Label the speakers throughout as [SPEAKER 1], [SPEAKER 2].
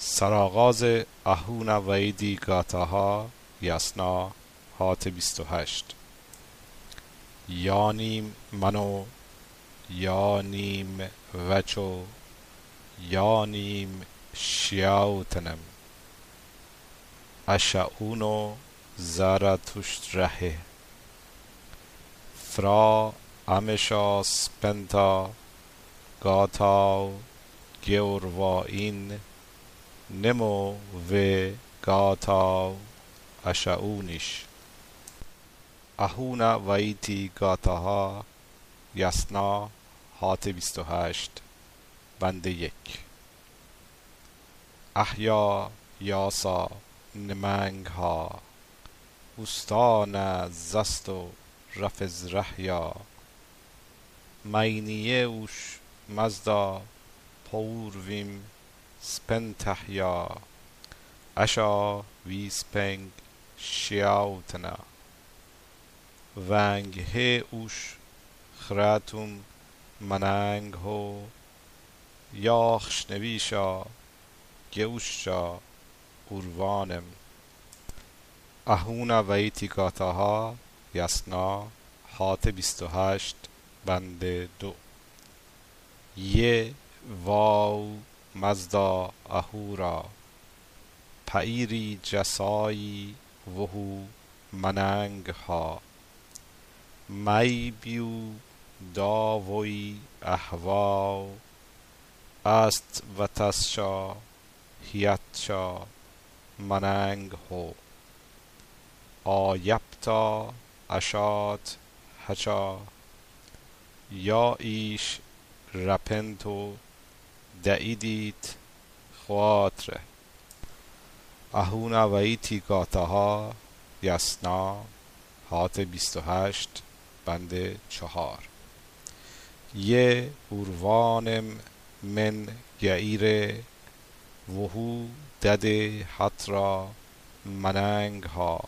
[SPEAKER 1] سرآغاز اهون ویدی گاتاها یسنا هات بیست و هشت. یانیم منو یانیم وچو یانیم شیاوتنم. اشعونو زرتشت ره فرا امشا سپنتا گاتاو گورواین نمو و گاتاو اشعونیش اهونا ویتی گاتاها یسنا هات بیست و هشت بند یک. احیا یاسا نمنگ ها اوستان زست و رفز رحیا مینیه اوش مزدا پورویم سپنتحیا اشا ویسپنگ شیاوتنا ونگ he اوش خراتم مننگ هو یاخش نویشا گوششا اوروانم اهونا ویتی گاتاها یسنا و هشت بند دو یه واو مزدا اهورا پایری جسایی وهو مننگ ها می بیو داوی اهواو است و تسشا هیتشا مننگ هو آیپتا اشات هچا یا ایش رپنتو دعیدیت خواتره. اهونا ویتی گاتاها یسنا و هشت بند چهار. یه اوروانم من گعیر وهو دده حترا مننگ ها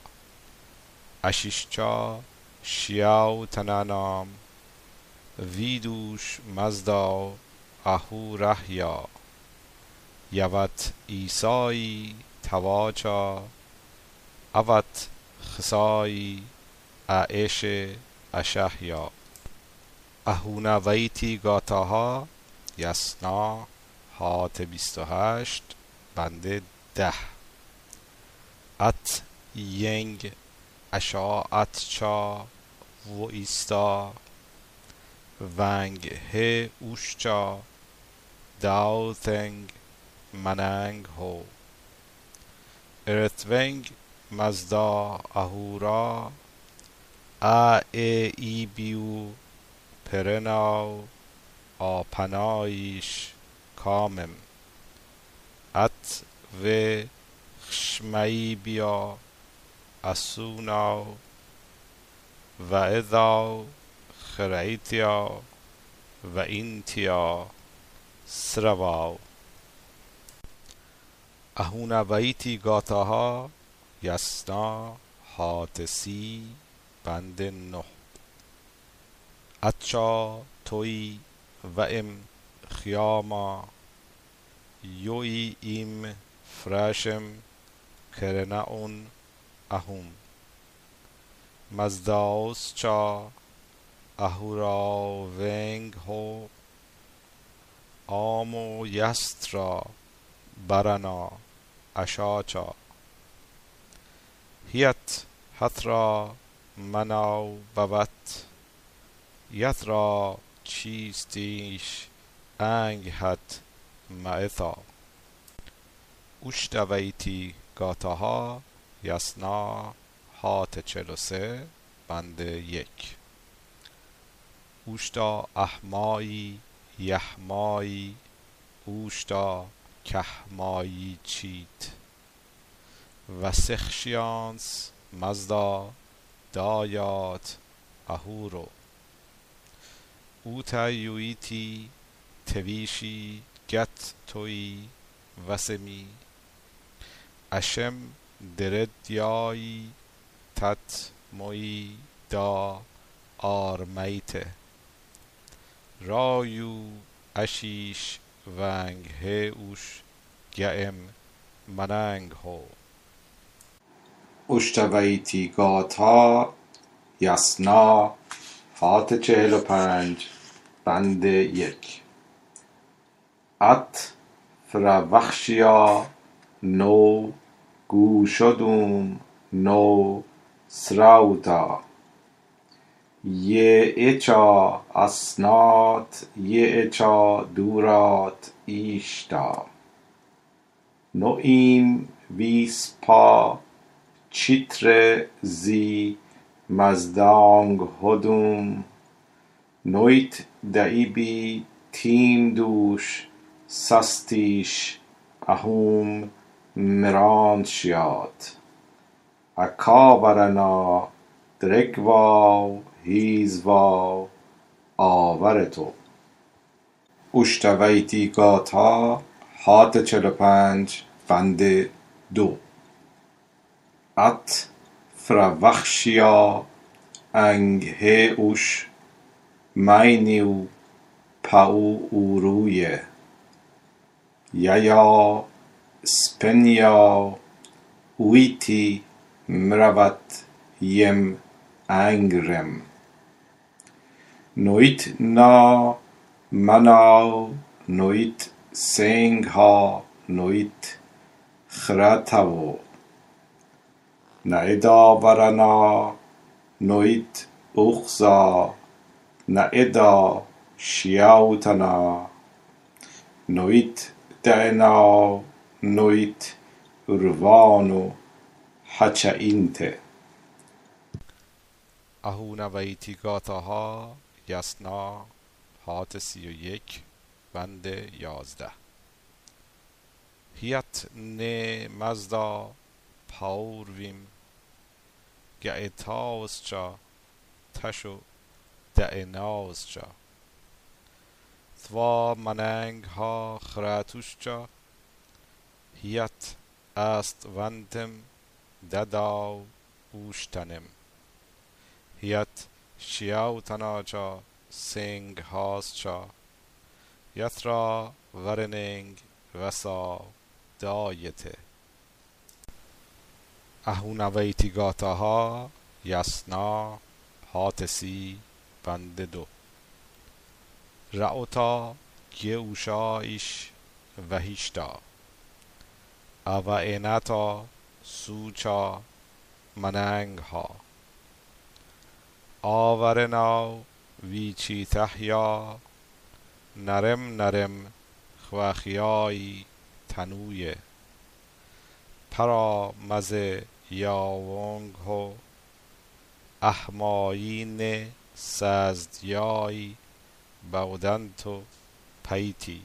[SPEAKER 1] اشیشچا شیاو تنانام ویدوش مزدا اهو رهیا. یوت ایسایی تواچا اوت خسایی اعش اشهیا. اهونا ویتی گاتاها یسنا هات بیست و هشت بند ده. ات ینگ اشا ات چا و ایستا ونگ he اوشچا داو تنگ مننگ هو ارتونگ مزدا اهورا ا ای ای بیو پرناو آپنایش کامم ات و خشمئی بیا اسوناو و اذاو خرعیتیا و اینتیا سرواو اهونا ویتی گاتاها یسنا هاتسی بند نه. اتشا توی و ام خیاما یوی ایم فراشم کرناون اهوم. مزداوس چا اهورا ونگ هو آمو یسترا برنا اشاچا هیت هترا مناو بوت یترا چیستیش انگ هت معثا اوشتویتی گاتاها یسنا هات چل سه بند یک. اوشتا احمایی یحمایی اوشتا کهمایی چیت. و سخشیانس مزدا دایات اهورو. اوتا یویتی تویشی گت توی وسمی. اشم دردیایی تت موی دا آرمیته رایو اشیش ونگ اوش گم مننگ هو.
[SPEAKER 2] اشتویتی گاتا یسنا هات چهل و پنج بند یک. ات فروخشیا نو گوشدوم نو سراوتا. یه اچا اسنات یه اچا دورات ایشتا. نو این ویس پا چیتر زی مزدانگ هدوم. نویت دعیبی تیم دوش سستیش اهوم مرانشیات اکابرنا درگواو هیزواو آورتو اشتویتی گاتا هات چلو پنج بند دو. ات فروخشیا انگ he اوش مینیو پاو اورویه ییا سپنیا ویتی مروت یم انگرم نویت نا مناو نویت سنگ ها نویت خرتاو نعدا ورنا نویت اوخزا نعدا شیاوتنا نویت دعناو نویت روانو حچینته
[SPEAKER 1] اهونویتی گاتاها یسنا هات سی و یک بند یازده. هیت نه مزدا پاورویم. گعتاوسچا تشو دعناوسچا ثوا مننگ ها خراتوشچا هیت است ونتم دداو اوشتنم. هیت شیاوتناچا سنگ هاسچا یترا ورننگ وسا دایته. اهونویتی گاتاها یسنا هاتسی بند دو. رعوتا گیوشایش وهیشتا اوائنتا سوچا مننگ ها آورناو ویچی تحیا نرم نرم خواخیای تنویه پرا مزه یاونگ هو احماین سزدیای بودنتو پیتی